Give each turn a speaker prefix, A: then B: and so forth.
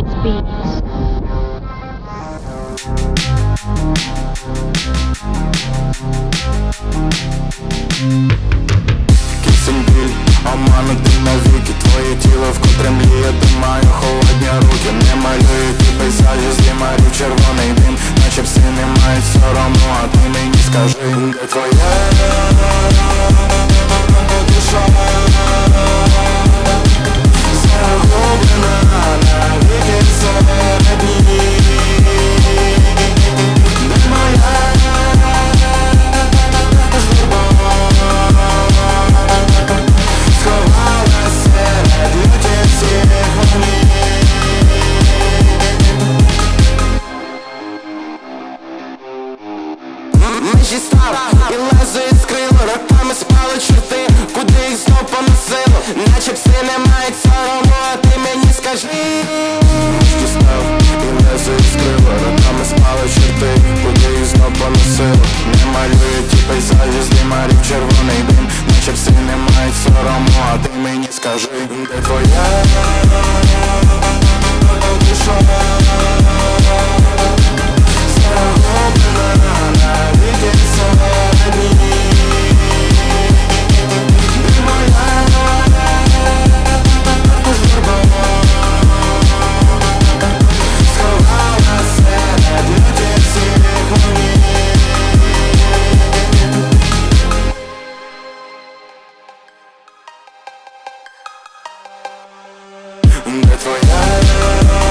A: Beats.
B: Кисень біль, оманутий навіки Твоє тіло вкотре мліє, маю холодні руки Не малюю ті пейзажі, знімаю червоний дим Наче пси не мають сорому, а ти мені скажи Де твоя Межі став і лезо іскрило Роками спали чорти, куди їх знов поносило Наче пси не мають сорому, а ти мені скажи. Межі став і лезо іскрило Роками спали чорти, куди їх знов поносило Не малюю ті пейзажі, знімарів червоний дим. Наче пси не мають сорому, а ти мені скажи Де твоя Де твоя